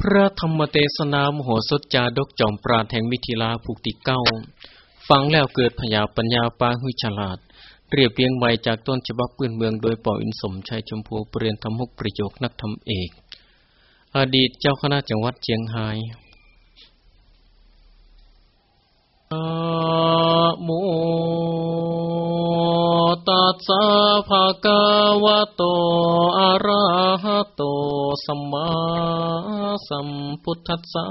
พระธรรมเทศนามโหสถจาดกจอมปราดแห่งมิถิลาภูติเก้า ฟังแล้วเกิดพยาปัญญาปาหุฉลาด เรียบเรียงไว้จากต้นฉบับปืนเมืองโดยป่ออินสมชัยชมพูเปลี่ยนทำมุกประโยคนักธรรมเอก อดีตเจ้าคณะจังหวัดเชียงไฮ้โมตัสสะภะคะวะโตอะระหะโต สัมมาสัมพุทธัสสะ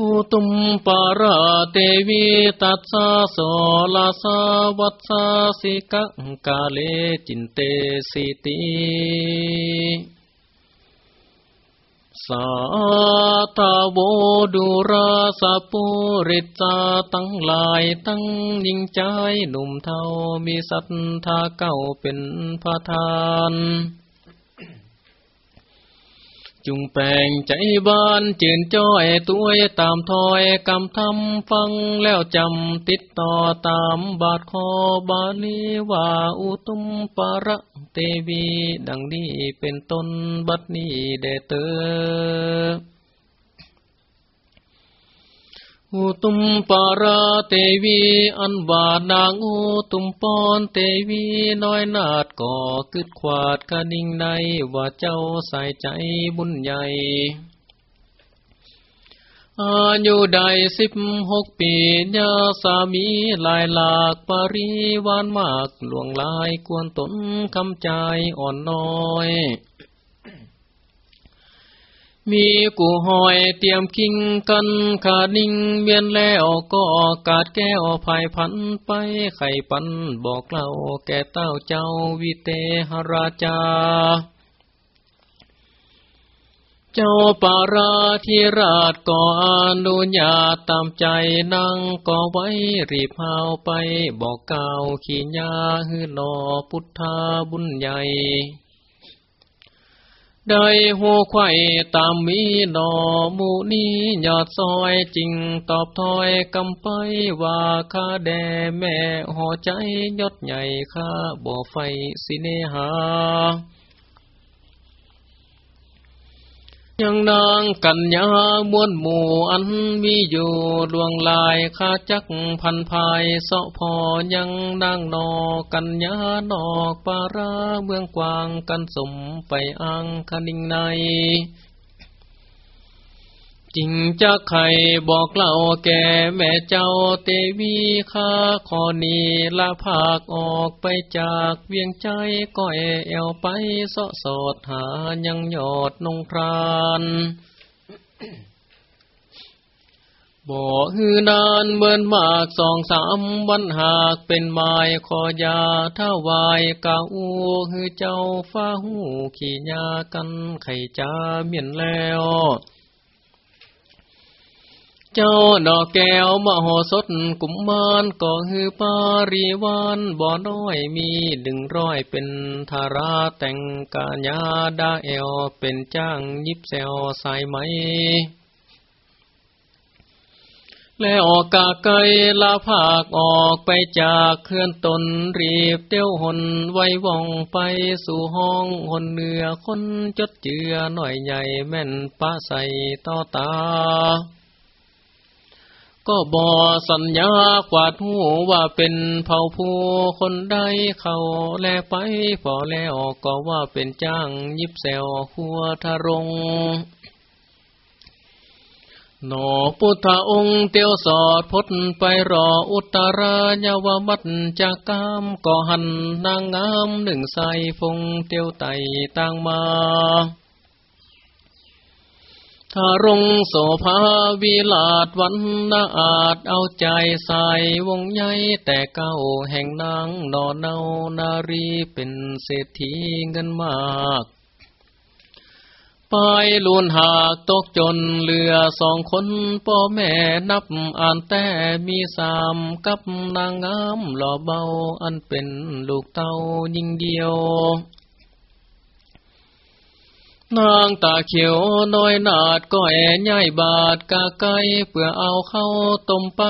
อุตุมปาราเตวีตัสสะโสลาสาวัสสสิกังกาเลจินเตสิติ สาตาโวดุราสะปุริจาตั้งหลายตั้งยิ่งใจหนุ่มเทามีศรัทธาเก่าเป็นพระทาน จุงแปลงใจบ้านเจืนจ้อยตัวตามถอยกำทำฟังแล้วจำติดต่อตามบาทคอบาลีว่าอุตุมปาระเตวี ดังนี้เป็นต้นบัดนี้เดเตอ อุตุมปาราเตวีอันบาดนางอุตุมปอนเตวีน้อยนาดก่อคึดขวาดกะนิ่งในว่าเจ้าใส่ใจบุญใหญ่อายุได้สิบหกปียาสามีลายหลากปริวานมากหลวงลายกวนตนคำใจอ่อนน้อย มีกูหอยเตรียมคิงกันขาดนิ่งเวียนแล้วก็กาดแก้วภายพันไปไข่ปันบอกเล่าแก่เต้าเจ้าวิเตหราชา เจ้าปาราธิราชก่ออนุญาตตามใจนั่งก่อไว้รีบพาวไปบอกกล่าวขีญาฮือนอพุทธาบุญใหญ่ ได้หัวไข่ตามมีดอมูนี้ยอดซอยจริงตอบถอยกำไปว่าข้าแด่แม่ห่อใจยอดใหญ่ข้าบ่อไฟสิเนหา ยังนางกัญญามวนหมู่อันมีอยู่ดวงลายข้าจักพันภายเสาะพอยังนางนอกัญญานอกปาราเมืองกวางกันสมไปอังคณิงใน จริงจะใครบอกเล่าแก่แม่เจ้าเตวีข้าขอนีลาภาคออกไปจากเวียงใจก้อยแอวไปเสาะสอดหายังยอดนงพรานบ่ฮือนานเมินมากสองสามวันหากเป็นไม้ขอยาถ้าวายกาอูฮือเจ้าฟ้าหูขี่ยากันไข่จ้าเมียนแล้ว เจ้าดอกแก้วมโหสถกุมมารก็ฮือปาริวานบ่อน้อยมีดึงร้อยเป็นธาราแต่งกาญาดาเอวเป็นจ้างยิบแซวสายไหม แล้วออกกาไกลาภาคออกไปจากเคลื่อนตนรีบเตี้ยวหนไว้ว่องไปสู่ห้องหนเนื้อคนจดเจือหน่อยใหญ่แม่นป้าใส่ต่อตา ก็บอสัญญากวาดหูว่าเป็นเผ่าผู้คนใดเข้าแลไปพอแล้วก็ว่าเป็นจ้างยิบแซวขัวทะรงหนอพุทธองค์เตียวสอดพดไปรออุตรายาวมัดจากกามก่อหันนางงามหนึ่งใสฟงเตียวไตต่างมา ทารงโสภาวิลาดวันนาอาจเอาใจใส่วงใหญ่แต่เก้าแห่งนางนอนเนานารีเป็นเศรษฐีเงินมากไปลุนหากตกจนเหลือสองคนพ่อแม่นับอ่านแต่มีสามกับนางงามหล่อเบาอันเป็นลูกเต้ายิ่งเดียว นางตาเขียวน้อยนาดก็แอ่ย่ายบาดกาไก่เพื่อเอาเข้าต้มไป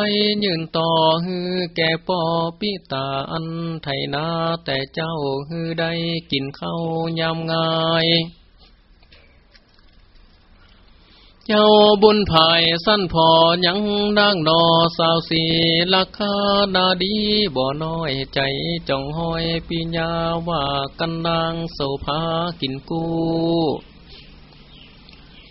ยืนต่อฮือแก่ปอปิตาอันไทยนาแต่เจ้าฮือได้กินข้าวยำง่าย เจ้าบุญภายสั้นพอยังดังนอสาวสีลักคานาดีบ่น้อยใจจ้องห้อยปิญาว่ากันนางโสภากินกู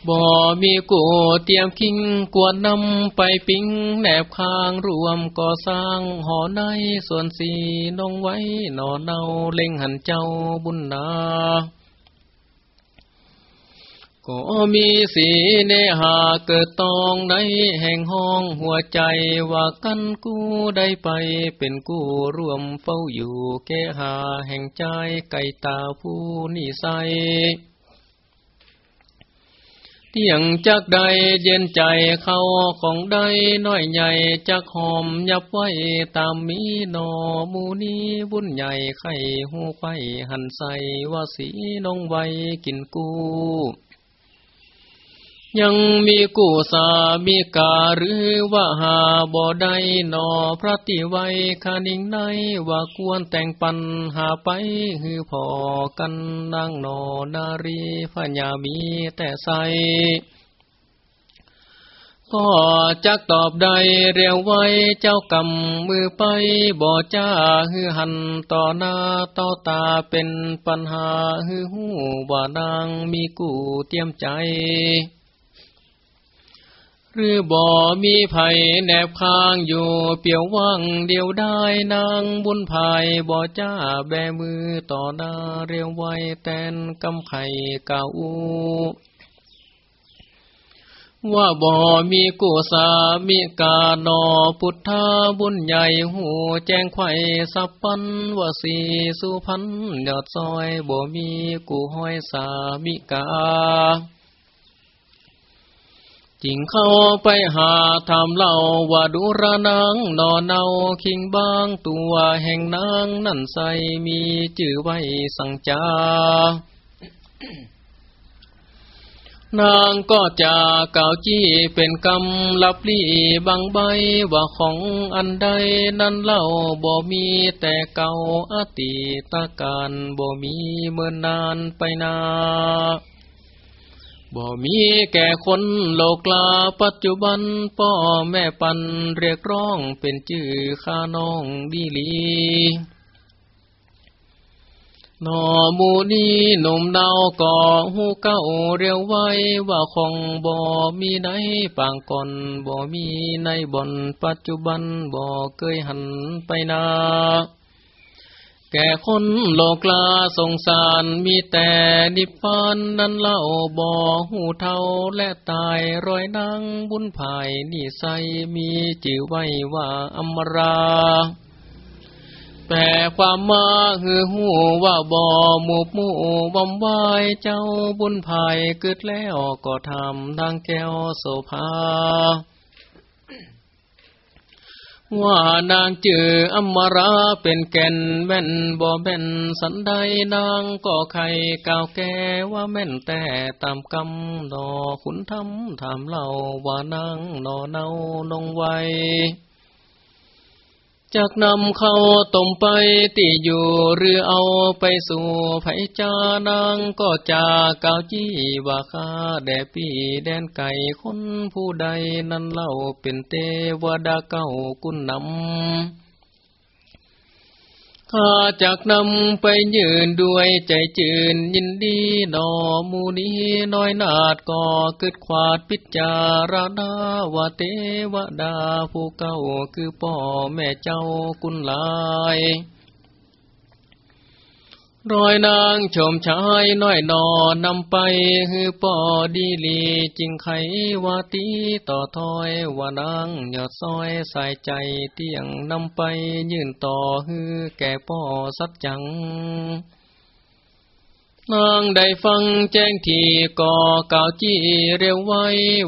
บ่ มีกูเตรียมคิงกวดนำไปปิ้งแนบคางรวมก่อสร้างหอในส่วนสีนองไว้หนอเนาเล็งหันเจ้าบุญนา ก็มีสีเนหาเกิดตองในแห่งห้องหัวใจว่ากันกู้ได้ไปเป็นกู้ร่วมเฝ้าอยู่แก่หาแห่งใจไก่ตาผู้นิสัยเที่ยงจักใดเย็นใจเข้าของใดน้อยใหญ่จักหอมยับไว้ตามมีนอมูนีบุญใหญ่ไข่หูไข่หันใสว่าสีน้องไว้กินกู้ ยังมีกูสามีกาหรือว่าหาบ่ได้นอพระติไวคานิ่งในว่าควรแต่งปันหาไปฮือพอกันนางนอนารีพญามีแต่ใสก็จักตอบใดเรียวไว้เจ้ากำมือไปบ่จ้าฮือหันต่อหน้าต่อตาเป็นปัญหาฮือหูว่านางมีกูเตรียมใจ หรือบ่มีไผ่แนบค้างอยู่เปียวว่างเดียวได้นางบุญภายบ่จ้าแบมือต่อหน้าเรียวไว้แตนกำไข่กาอูว่าบ่มีกุสามีกาโนอพุทธาบุญใหญ่หูแจ้งไข่สับปันว่าสีสุพันยอดซอยบ่มีกูห้อยสามิกา จิงเข้าไปหาทำเล่าว่าดูระนางนอนเนาคิงบางตัวแห่งนางนั่นใสมีจื่อไว้สังจานางก็จะเก่าจี้เป็นกำลับลี่บางใบว่าของอันใดนั้นเล่าบ่มีแต่เก่าอติตาการบ่มีเมื่อนนานไปนา บ่มีแก่คนโลกลาปัจจุบันพ่อแม่ปันเรียกร้องเป็นจื่อข้าน้องดีลี นอมูนีหนุ่มดาวก่อหูเก้าเรียวไว้ว่าคงบ่มีในปางก่อนบ่มีในบ่อนปัจจุบันบ่เคยหันไปนา แก่คนโลกลาสงสารมีแต่นิพพานนั้นเล่าบ่หูเท่าและตายรอยนางบุญภายนิสัยมีจื่อไว้ว่าอมราแปลความมาคือหูว่าบ่หมู่หมู่บำวายเจ้าบุญภายเกิดแล้วก็ทำทางแก้วโสภา ว่านางจืออมราเป็นแก่นแม่นบ่แม่นสันใดนางก็ใครกล่าวแก่ว่าแม่นแต่ตามกำดอขุนทำถามเล่าว่านางนอเนานงไว จากนำเข้าต้มไปตีอยู่หรือเอาไปสู่ไผจานางก็จากาวจี้ว่าข้าแด่ปีแดนไก่คนผู้ใดนั้นเล่าเป็นเทวดาเก้ากุนนำ ข้าจากนำไปยืนด้วยใจจืนยินดีนอมูนีน้อยนาดก็เกิดขวาดพิจารณาวาเทวดาผู้เก่าคือพ่อแม่เจ้ากุลลาย รอยนางชมชายน้อยนอนำไปฮือปอดีลีจิงไขวาตีต่อถอยว่านางหยอดซอยใส่ใจเตียงนำไปยื่นต่อฮือแก่พ่อสัจจัง นางได้ฟังแจ้งทีก่อก่าวจี้เร็วไว้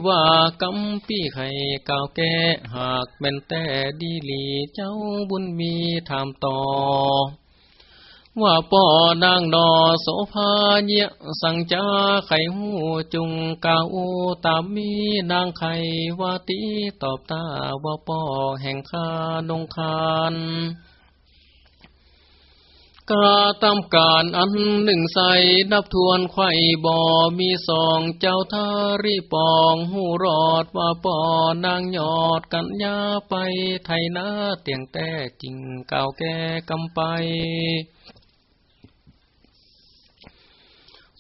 ว่ากำปี้ไข่ก่าวแก่หากแม่นแต่ดีลีเจ้าบุญมีถามต่อ ว่าป่อนางนอโสภาเยสังจาไขหูจุงกาอูตามมีนางไขวาตีตอบตาว่าป่อแห่งคานงคานกาตามการอันหนึ่งใสนับทวนไข่บ่อมีสองเจ้าทารีปองหูรอดว่าปอนางยอดกันยาไปไทยนาเตียงแต่จริงเก่าแก่กำไป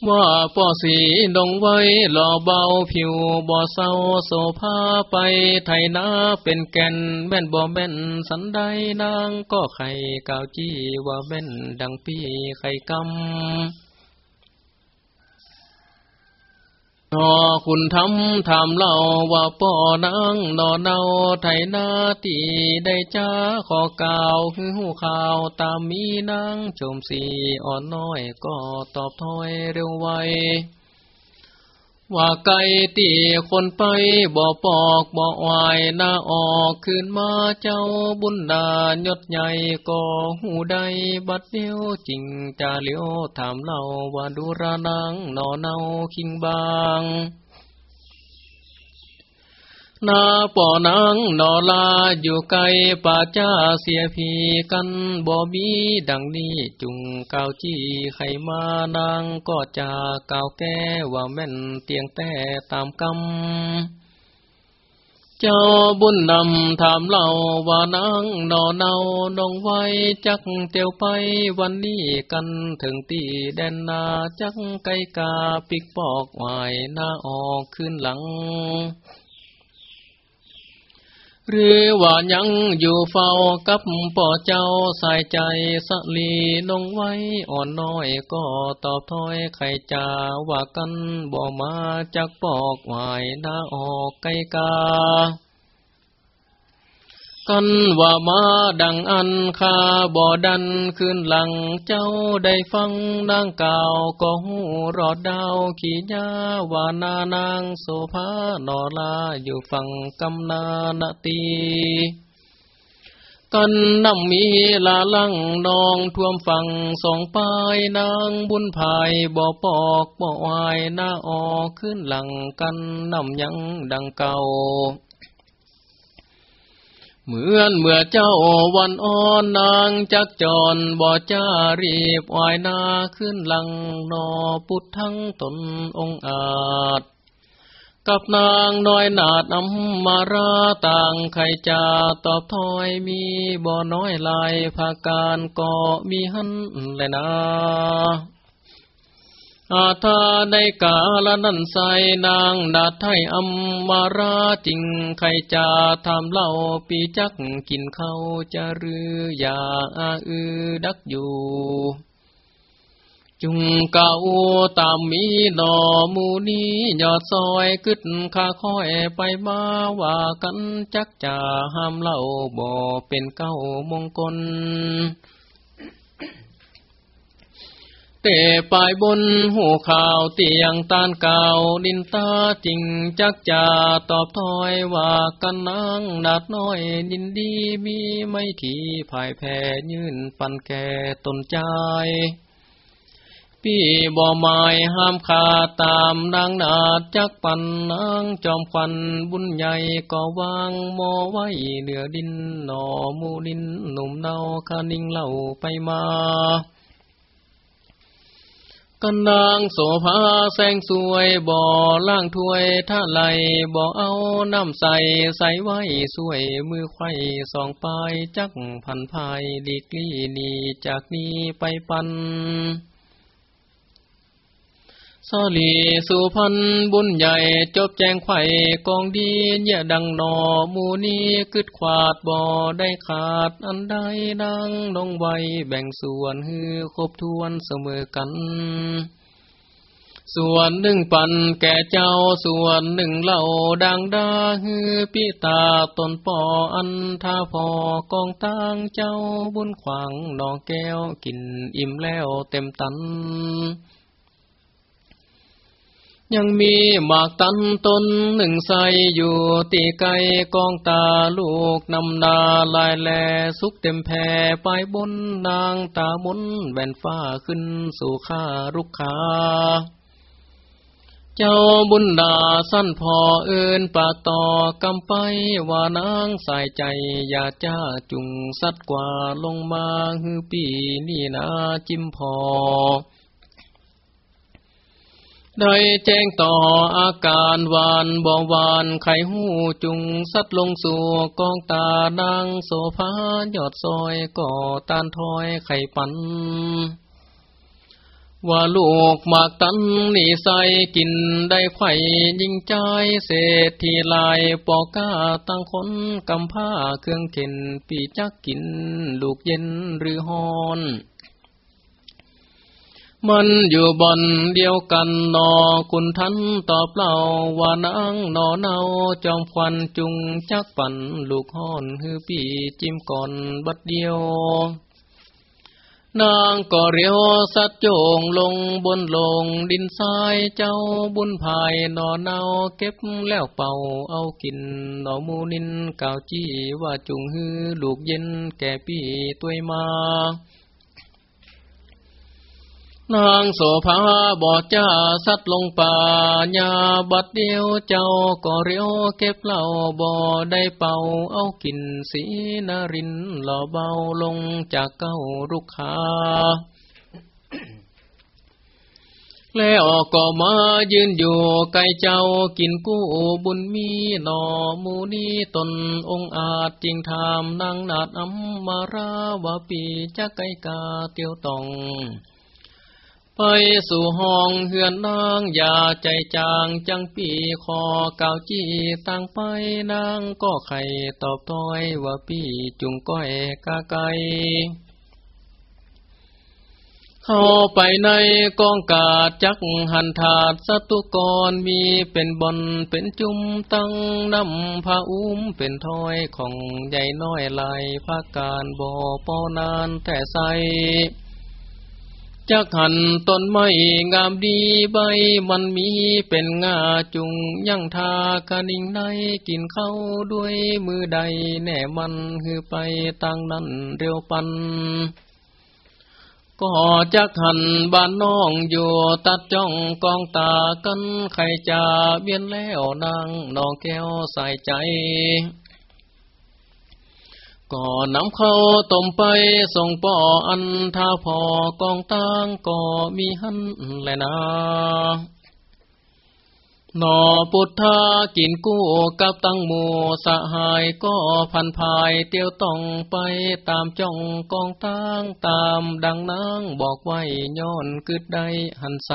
ว่าป่อสีดงไว้หล่อเบาผิวบ่อเศร้าโสภาไปไทยนาเป็นแก่นแม่นบ่แม่นสันใดนางก็ไข่กาวจี้ว่าแม่นดังพี่ไข่กำ นอคุณทำถามเล่าว่าป่อนางนอเนาไทยนาตีได้จ้าขอกล่าวคือหูข่าวตามมีนางชมสีอ่อนน้อยก็ตอบถอยเร็วไว ว่าไก่ตีคนไปบ่อปอกบ่อวายนาออกคืนมาเจ้าบุญดายศใหญ่ก่อหูใดบัดเดียวจริงจะเลี้ยวถามเล่าว่าดูระนังนอเนาคิงบาง นาป่อนังนอลาอยู่ไกลป่าจ้าเสียพีกันบ่มีดังนี้จุงเกาจี้ไขมานางก็จะเกาแก้ว่าแม่นเตียงแต่ตามกำเจ้าบุญนำถามเล่าว่านางนอเนานองไว้จักเตียวไปวันนี้กันถึงตีแดนนาจักไกกาปิกปอกวายหน้าออกขึ้นหลัง หรือว่ายังอยู่เฝ้ากับป่อเจ้าใส่ใจสลีนงไว้อ่อนน้อยก็ตอบถ้อยไข่จาว่ากันบ่มาจากปอกหวายนาออกไกลกา กันว่ามาดังอันคาบ่ดันขึ้นหลังเจ้าได้ฟังนางเก่าก็หูรอดดาวขี่ยาว่านา นางโสภานอลาอยู่ฝั่งกำนานาตีกันนำมีลาลังนองท่วมฝั่งสองปลายนางบุญภายบ่อปอกบ่อวายหน้าออกขึ้นหลังกันนำยังดังเก่า เหมือนเมื่อเจ้าวันอ่อนนางจักจรบ่จ้ารีบวายนาขึ้นหลังนอพุทธังตนองอาจ กับนางน้อยนาดอัมมาราต่างไขจาตอบถอยมีบ่อน้อยลายภาการก็มีหันแลยนา อาทาในกาลนันใสนางนาไทยอัมมาราจิงไขจาทำเล่าปีจักกินเขาจะรืออย่าอาอือดักอยู่ จุงเก่าตามมีนอมูนียอดซอยกึดข้าค่อยไปมาว่ากันจักจะห้ามเล่าบ่เป็นเก้ามงคล เตปลายบนหูข่าวเตียงตานเก่าดินตาจริงจักจ่าตอบถอยว่ากันนางนาดน้อยดินดีมีไม่ทีภายแพ่ยื่นปันแก่ตนใจพี่บ่หมายห้ามขาดตามนางนาดจักปันนางจอมควันบุญใหญ่ก็วางมอไว้เหนือดินหนอมูดินหนุ่มเนาคานิ่งเล่าไปมา กันนางโสภาแสงสวยบ่อล่างถวยท่าไหลบ่อเอาน้ำใสใสไว้สวยมือไข่สองปลายจักพันภายดีกลีนีจากนี้ไปปัน สลีสุพันบุญใหญ่จบแจงไข่กองดีเย่ดังนอมูนีกึดขวาดบ่อได้ขาดอันใดดังนงไวแบ่งส่วนฮือครบทวนเสมอกัน ส่วนหนึ่งปันแก่เจ้าส่วนหนึ่งเล่าดังดาฮือปิตาตนปออันท่าพอกองตั้งเจ้าบุญขวางนองแก้วกินอิ่มแล้วเต็มตัน ยังมีหมากตันต้นหนึ่งใสอยู่ตีไกกองตาลูกนำนาลายแลสุกเต็มแผ่ไปบนนางตามนแว่นฟ้าขึ้นสู่ข้ารุกขาเจ้าบุญดาสั้นพอเอินปากต่อกำไปว่านางใส่ใจอย่าจ้าจุงสัดกว่าลงมาฮือปีนี่นาจิมพอ ได้แจ้งต่ออาการวานบ่วานไข่หูจุงสัดลงสู่กองตานางโสภายอดซอยก่อตานถอยไข่ปัน ว่าลูกหมากตันนี่ใส่กินได้ไข่ยิงใจเศษทีลายปอก้าตั้งคนกำผ้าเครื่องเข็นปีจักกิน ลูกเย็นหรือฮอน มันอยู่บนเดียวกันนอคุณทันตอบเล่าว่านางนอเนาจอมควันจุงจักปั่นลูกห้อนฮือปีจิ้มก่อนบัดเดียวนางก็เรียวสัดโจงลงบนลงดินทรายเจ้าบุญภายนอเนาเก็บแล้วเป่าเอากินนอมูนินกาวจี้ว่าจุงฮือลูกเย็นแก่ปีตัวมา นางโสภาบอดจ้าสัดลงป่าญาบัดเดียวเจ้าก็เรียวเก็บเหล่าบ่ได้เป่าเอากินสีนารินหล่อเบาลงจากเก้ารุกขาแล้วก็มายืนอยู่ไกลเจ้ากินกู้บุญมีหนอมูนีตนองอาจจริงทามนางนาดอัมมารา วาปีจะไกกาเตียวตอง ไปสู่ห้องเฮือนนางอย่าใจจางจังปีคอเกาจี้ตั้งไปนางก็ไข่ตอบต้อยว่าพี่จุงก้อยกาไกเข้าไปในกองกาดจักหันถาดสตุกรมีเป็นบอนเป็นจุมตั้งนำพาอุ้มเป็นถ้อยของใหญ่น้อยลายภาการบ่อปอนานแต่ใส จักหันต้นไม้งามดีใบมันมีเป็นงาจุงยังทากะนิ่งในกินเข้าด้วยมือใดแน่มันฮือไปตั้งนั้นเร็วปัน ก็จักหันบ้านน้องอยู่ตัดจ้องกองตากันใครจะเบียนแล้วนางน้องแก้วใส่ใจ ก่อนำเข้าต้มไปส่งป่ออันท่าพอกองตั้งก็มีหันแลนะนอปุถากินกู้กับตั้งหมูสหายก็พันภายเตียวต้องไปตามจ้องกองตั้งตามดังนางบอกไว้ย้อนกึดได้หันใส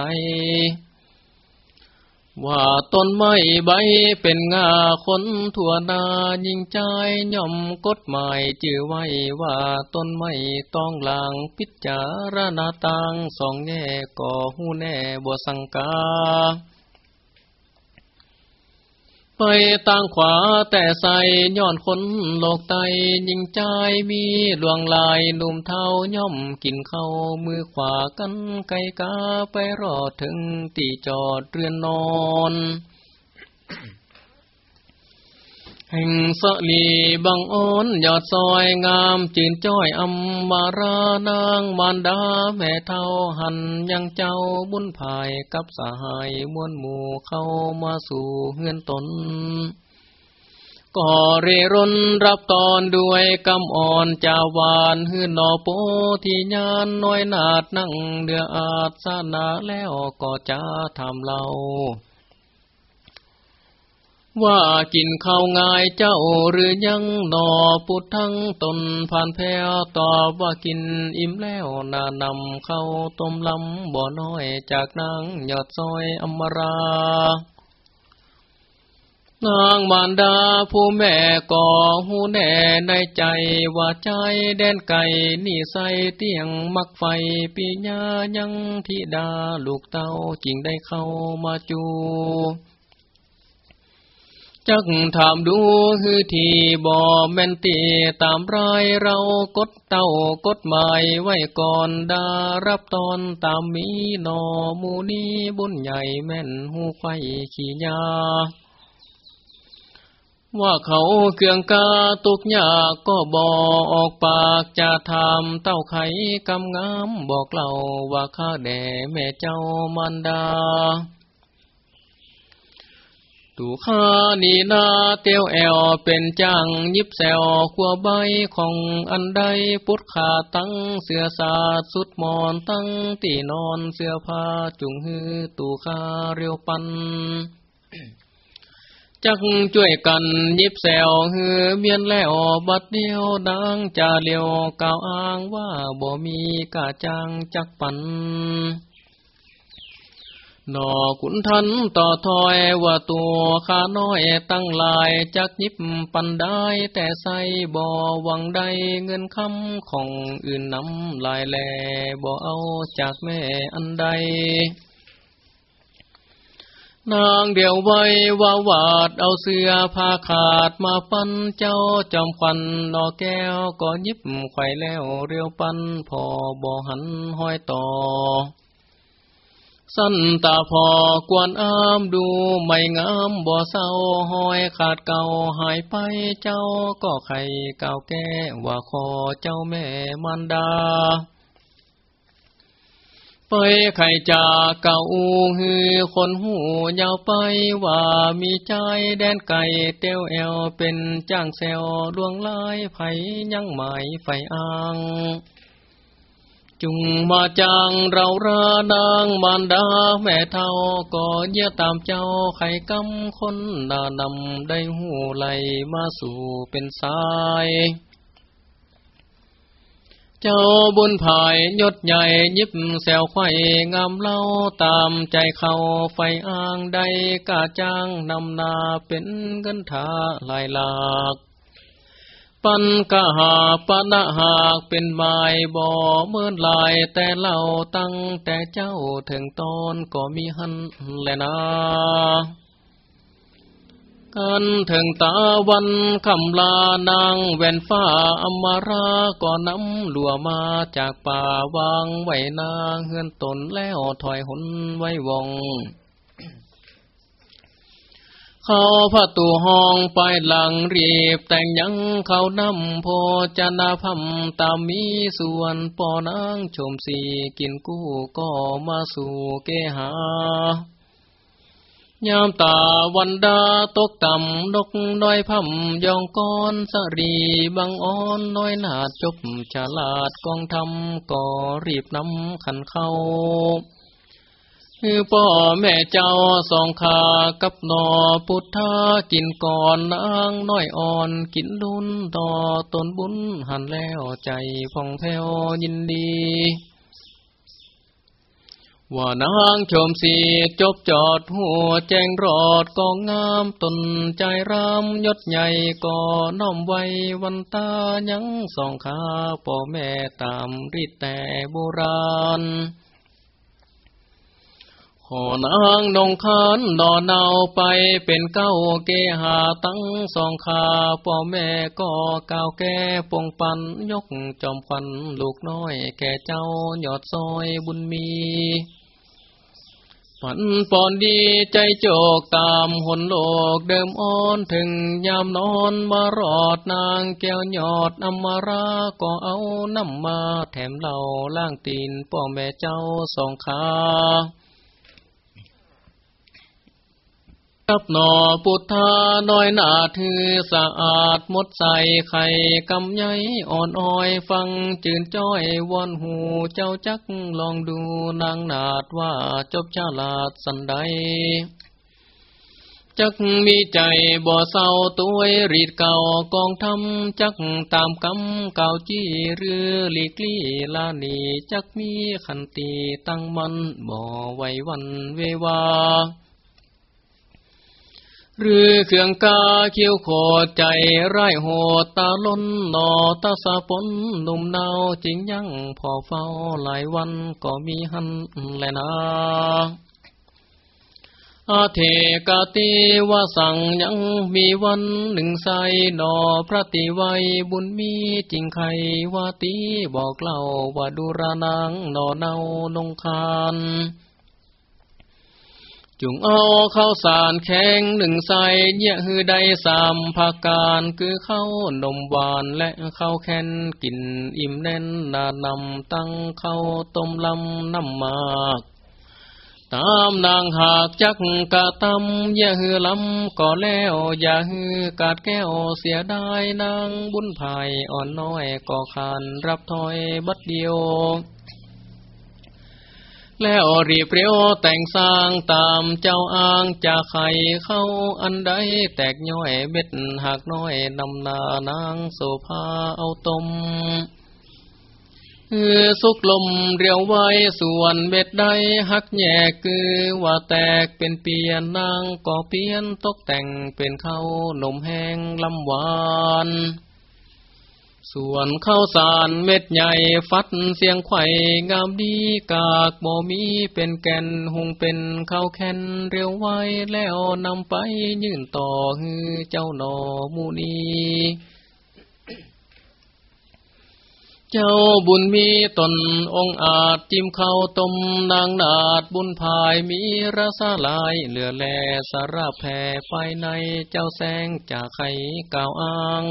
ว่าต้นไม้ใบเป็นงาคนทั่วนายิงใจย่อมกฎหมายจื่อไว้ว่าต้นไม้ต้องลางพิจารณาตังสองแง่ก่อหูแน่บัวสังกา ไปต่างขวาแต่ใส่ย้อนคนโลกไตยิงใจมีดวงลายหนุ่มเทาย่อมกินเข้ามือขวากันไกกาไปรอดถึงตีจอดเรือนนอน แห่งสลีบังอ้อนยอดซอยงามจืนจ้อยอัมมารานางมารดาแม่เท่าหันยังเจ้าบุญภายกับสหายมวนหมู่เข้ามาสู่เฮือนตนก็เรร่นรับตอนด้วยกำอ่อนจาวานหือนนอโปที่ยานน้อยนาดนั่งเดืออาจสนาแล้วก็จะทำเลา ว่ากินข้าวง่ายเจ้าหรือยังหนอปุดทั้งตนผ่านแพ้วตอบว่ากินอิ่มแล้วนานำเข้าต้มลำบ่อน้อยจากนางยอดซอยอมรานางมารดาผู้แม่ก่อหูแน่ในใจว่าใจแดนไก่นี่ใส่เตียงมักไฟปีญายังทิดาลูกเต้าจริงได้เข้ามาจู จักถามดูฮือที่บ่แม่นตีตามรายเรากดเต้ากดหมายไว้ก่อนดารับตอนตามมีนอมูนี้บุญใหญ่แม่นหูไฟขี้ยาว่าเขาเกืองกาตุกยาก็บอกออกปากจะทำเต้าไขกำงามบอกเล่าว่าข้าแด่แม่เจ้ามันดา ตูข้านีนาเตียวแอวเป็นจังยิบแซวขัวใบของอันใดปุดขาตั้งเสือสาดสุดมอนตั้งตีนอนเสื้อผ้าจุงฮือตูข้าเรียวปันจักช่วยกันยิบแซวเฮือเมียนแล้วบัดเดียวดังจาเลียวกล่าวอ้างว่าบ่มีกาจังจักปัน นอขุนทันต่อถอยว่าตัวข้าน้อยตั้งลายจักยิบปันได้แต่ใส่บ่หวังใดเงินคำของอื่นนำลายแลบ่เอาจากแม่อันใด นางเดียวไว้ว่าวาดเอาเสื้อผ้าขาดมาปันเจ้าจอมควันนอแก้วก็ยิบไข่แล้วเรียวปันพอบ่หันห้อยต่อ สั้นตาพอกวนอามดูไม่งามบ่เศร้าห้อยขาดเก่าหายไปเจ้าก็ไข่เก่าแก้ว่าคอเจ้าแม่มันดาไปไข่จากเก่าอูฮือคนหูยาวไปว่ามีใจแดนไก่เตียวแอวเป็นจ้างแซวดวงลายไผยังหมายไฟอ้าง จุงมาจางเราราดางมารดาแม่เท่าก็เยี่ยตามเจ้าไข่กำคนดานำได้หูไหลมาสู่เป็นสาย เจ้าบุญภายยศใหญ่ยิบแซวไข่งามเล่าตามใจเขาไฟอ้างใดกาจ้างนำนาเป็นเงินทาลายหลาก ปันกะหาปนะหากเป็นไม้บ่อเมื่อลายแต่เล่าตั้งแต่เจ้าถึงตอนก็มีหันแลนะกันถึงตาวันคำลานางแว่นฟ้าอมาราก็นำลัวมาจากป่าวางไว้นางเฮือนตนแล้วถอยหนไว้วง เขาพระตูห้องไปหลังรีบ แต่งยังเขานำโพจนาพัมตามมีส่วนปอนางชมสีกินกู้ก็มาสู่เกหายามตาวันดาตกต่ำนกน้อยพัมยองก้อนสรีบังอ้อนน้อยนาจบฉลาดกองทำก่อรีบนำขันเข้า คือพ่อแม่เจ้าสองขากับนอพุทธากินก่อนนางน้อยอ่อนกินลุนต่อตนบุญหันแล้วใจพองแผ้วยินดี ว่านางชมสีจบจอดหัวแจ้งรอดกองงามตนใจรำยศใหญ่ก็น้อมไว้วันตายังสองขาพ่อแม่ตามริดแต่โบราณ ขอนางนงคานดอนเนาไปเป็นเก้าเกหาตั้งสองขาพ่อแม่ก็ก้าวแก่ปงปันยกจอมควันลูกน้อยแก่เจ้ายอดซอยบุญมีฝันปอนดีใจโจกตามหนโลกเดิมอ่อนถึงยามนอนมารอดนางแก้วยอดอมาราก็เอาน้ำมาแถมเหล่าล่างตีนพ่อแม่เจ้าสองขา กับหนอปุถาน้อยนาถือสะอาดมดใสไข่กำไยอ่อนอ้อยฟังจืนจ้อยวอนหูเจ้าจักลองดูนางนาดว่าจบฉลาดสันใดจักมีใจบ่เศร้าตัวรีดเก่ากองทำจักตามกำเก่าจี้เรือลีกลี่ลานีจักมีขันตีตั้งมันบ่ไว้วันเววา หรือเครื่องกาเขี้ยวโคใจไร้โหดตาล้นนอตาสะปนหนุ่มเนาจริงยังพอเฝ้าหลายวันก็มีหันแลนาอาเทกติว่าสั่งยังมีวันหนึ่งใสหนอพระติวัยบุญมีจริงใครว่าตีบอกเล่าว่าดูรานังหนอเนาลงคาน จุงเอาข้าวสารแข็งหนึ่งใส่เยี่ยหือได้สามภากการคือข้าวนมหวานและข้าวแค้นกินอิ่มแน่นนานำตั้งข้าวต้มลำน้ำมากตามนางหากจักกะตำอย่าฮือลำก็แล้วอย่าฮือกาดแก้วเสียได้นางบุญภายอ่อนน้อยก็ขานรับถอยบัดเดียว แล้วรีบเรียวแต่งสร้างตามเจ้าอ้างจากไข่เข้าอันใดแตกย่อยเบ็ดหักน้อยนำนานางโสภาเอาตมคือสุกลมเรียวไว้ส่วนเบ็ดใดหักแยกคือว่าแตกเป็นเปียนนางก็เปียนตกแต่งเป็นเข้านมแห้งลำหวาน ส่วนข้าวสารเม็ดใหญ่ฟัดเสียงไข่งามดีกากบ่มีเป็นแก่นหุงเป็นข้าวแค้นเรียวไว้แล้วนำไปยื่นต่อฮือเจ้าหนอมูนีเจ้าบุญมีตนองอาจจิ้มเข้าต้มนางนาดบุญภายมีรสลายเหลือแลสารแผ่ไปในเจ้าแสงจากไข่กาวอ้าง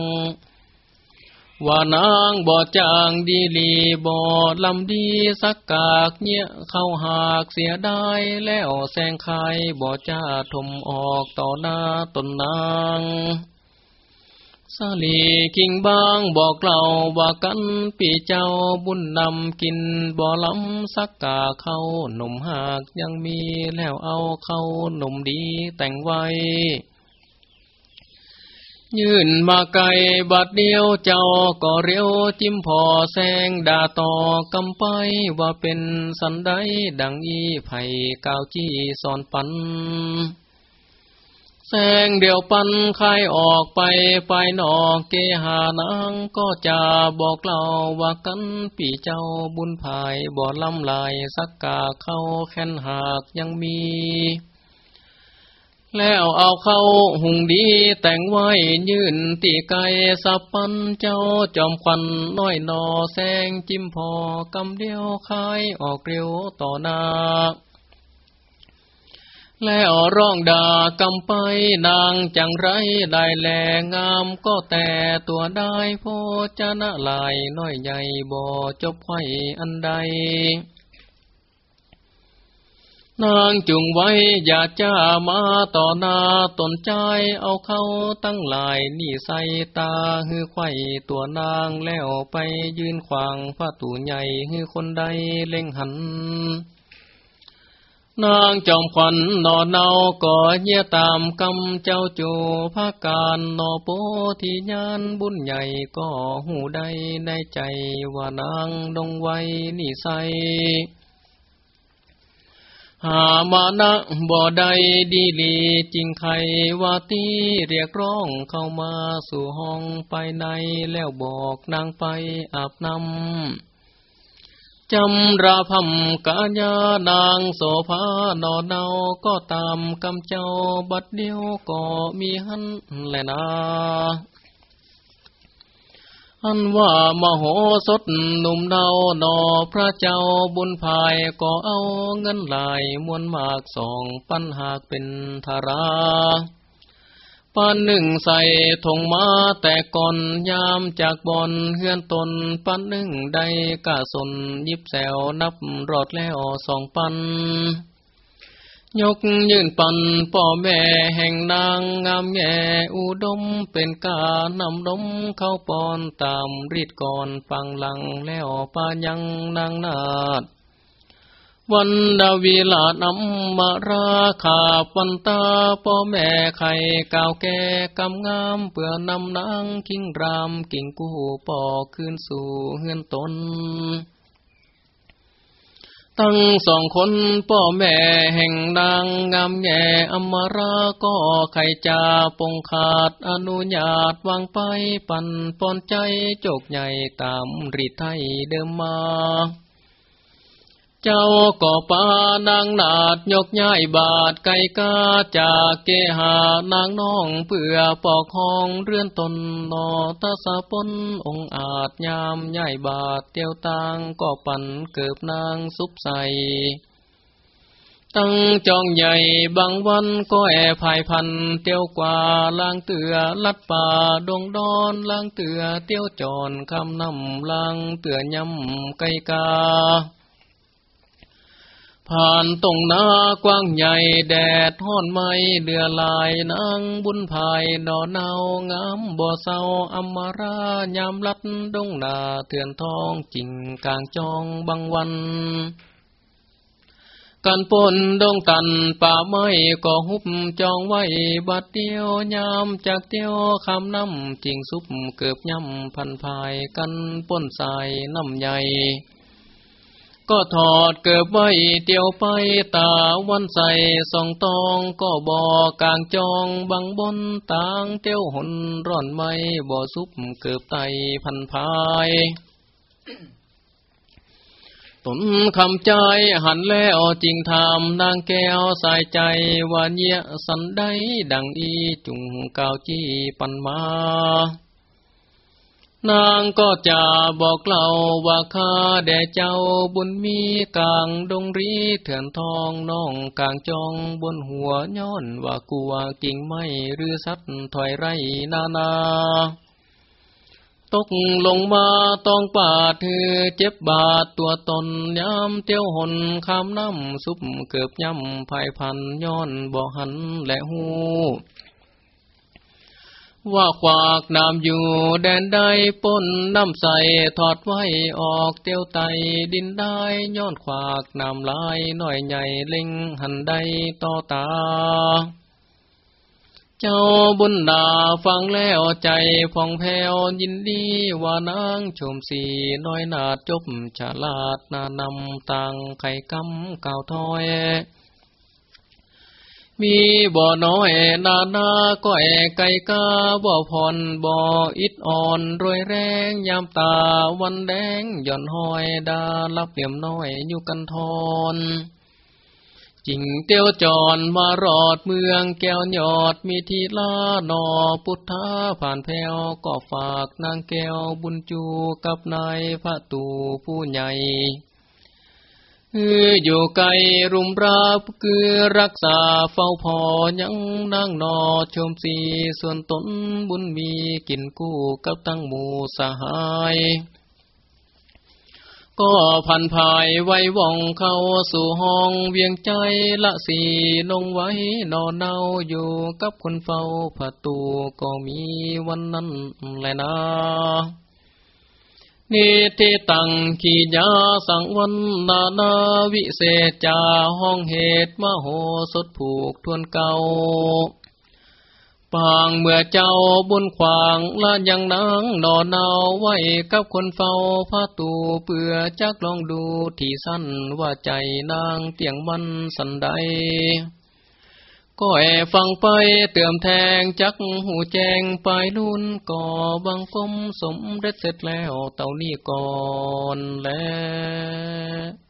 ว่านางบ่จางดีลีบ่ลำดีสักกากเนี้ยเข้าหากเสียได้แล้วแสงไข่บ่จ้าทมออกต่อหน้าตนนางสาลีกิงบางบอกเล่าว่ากันปีเจ้าบุญนำกินบ่อลำสักกาเข้าหนุ่มหากยังมีแล้วเอาเข้าหนุ่มดีแต่งไว้ ยื่นมาไกลบัดเดียวเจ้าก็เรียวจิ้มพอแสงด่าต่อกำไปว่าเป็นสันไดดังอีไผ่กาวจี้สอนปัน แสงเดียวปันคายออกไปไปนอกเกหานางก็จะบอกเล่าว่ากันปีเจ้าบุญภายบ่อลำลายสักกาเข้าแค้นหากยังมี แล้วเอาเข้าหุงดีแต่งไว้ยื่นตีไกสับปันเจ้าจอมควันน้อยนอแสงจิ้มพอกำเดียวคายออกเร็วต่อหน้าแล้วร้องด่ากำไปนางจังไรได้แลงามก็แต่ตัวได้โพจนะลายน้อยใหญ่บ่จบไข่อันใด นางจุงไว้อย่าจ้ามาต่อหน้าตนใจเอาเข้าตั้งหลายนี่ใส่ตาฮือไข่ตัวนางแล้วไปยืนขวางผ้าตูใหญ่ฮือคนใดเล่งหัน นางจอมขวัญนอเนาก่อเยี่ยตามกำเจ้าจูภาการนอโปที่ยานบุญใหญ่ก็หูได้ในใจว่านางดงไว้นิสัย หามานะบ่ได้ดีลีจริงใครว่าตีเรียกร้องเข้ามาสู่ห้องไปในแล้วบอกนางไปอาบน้ำจำราพัมกาญานางโสภานอเนาก็ตามกำเจ้าบัดเดียวก็มีหันและนา อันว่ามโหสถหนุ่มเดานอพระเจ้าบุญภายก็เอาเงินหลายมวลมากสองปันหากเป็นธาราปานหนึ่งใส่ถงมาแต่ก่อนยามจากบอนเฮือนตนปันหนึ่งได้กะสนยิบแซวนับรอดแล้วสองปัน ยกยืนปันป่อแม่แห่งนางงามแง่อุดมเป็นกานำดมเข้าปอนตามรีดก่อนฟังหลังแล้วปายังนางนาดวันดาวีลาดนำมาราขาปันตาพ่อแม่ไข่กาวแก่กำงามเปื่อนำนางกิ่งรามกิ่งกู้ปอกคืนสู่เฮือนตน ตั้งสองคนพ่อแม่แห่งนางงามแง่อมราก็ไข่จาปงขาดอนุญาตวางไปปันปอนใจโจกใหญ่ตามริไทยเดิมมา เจ้าก็ปานางนาดยกย้ายบาทไก่กาจากเกหานางน้องเพื่อปอกห้องเรือนตนนอตาสะปนองอาจยามย้ายบาทเตียวตางก็ปันเกิบนางซุปใสตั้งจองใหญ่บางวันก็แอภายพันเตียวกว่าลางเตือลัดป่าดงดอนลางเตือเตียวจอนคำนำลางเตือยำไกกา ผ่านตรงนากว้างใหญ่แดดห้อนไม้เดือลายนางบุญภายดอเนางามบ่อเศร้าอมารายามลัดดงนาเถื่อนทองจริงกลางจองบางวัน กันปนดงตันป่าไม้ก็หุบจองไว้บัดเดียวยามจากเตียวคำน้ำจริงซุปเกือบย่ำพันภายกันป้นสายน้ำใหญ่ ก็ถอดเกือบไว้เตียวไปตาวันใสสองตองก็บอกกลางจองบังบนต่างเตียวหนร่อนไม่บ่อซุปเกือบไตพันภายตนคำใจหันแล้วจริงทำนางแก้วสายใจวานเยสันได้ดังอีจุงกาวจี้ปันมา นางก็จะบอกเล่าว่าข้าแด่เจ้าบุญมีกลางดงรีเถื่อนทองน้องกลางจองบนหัวย้อนว่ากลัวกิ่งไม้หรือสัตว์ถอยไรนานา ตกลงมาต้องปาดเธอเจ็บบาดตัวตนย้ำเตี้ยวหนคำน้ำซุปเกือบย่ำภายพันย้อนบ่หันและหู ว่าควากน้ำอยู่แดนใดป้นน้ำใสถอดไว้ออกเตี้ยวไตดินได้ย้อนควากน้ำลายหน่อยใหญ่เล็งหันใดต่อตา เจ้าบุญดาฟังแล้วใจพองแผ้วยินดีว่านางชมสีน้อยนาจบฉลาดนานำตังไข่กำก่าวถอย มีบ่อน้อยนานาก็แอไก่กาบ่อผ่อนบ่ออิดอ่อนรวยแรงยามตาวันแดงย่อนห้อยดาลับเหลี่ยมน้อยอยู่กันทอนจิงเตียวจอนมารอดเมืองแก้วยอดมีทีลานอพุทธาผ่านแผวก็ฝากนางแก้วบุญจูกับนายพระตูผู้ใหญ่ อยู่ไกลรุมราบคือรักษาเฝ้าพอยังนางนอชมสีส่วนตนบุญมีกินกู้กับตั้งหมู่สหาย ก็พันภายไว้ว่องเข้าสู่ห้องเวียงใจละสีลงไว้นอนเนาอยู่กับคนเฝ้าประตูก็มีวันนั้นแหละนะ นิติตังขียาสังวันนานาวิเศษจาห้องเหตุมโหสถผูกทวนเก่าปางเมื่อเจ้าบุญขวางละยังนางนอนเนาไว้กับคนเฝ้าพระตูเปื่อจักลองดูที่สั้นว่าใจนางเตียงมันสันใด ก็แอฟังไปเติมแทงจักหูแจงไปลุนก่อบังกมสมเร็จเสร็จแล้วเต่านี่ก่อนแล้ว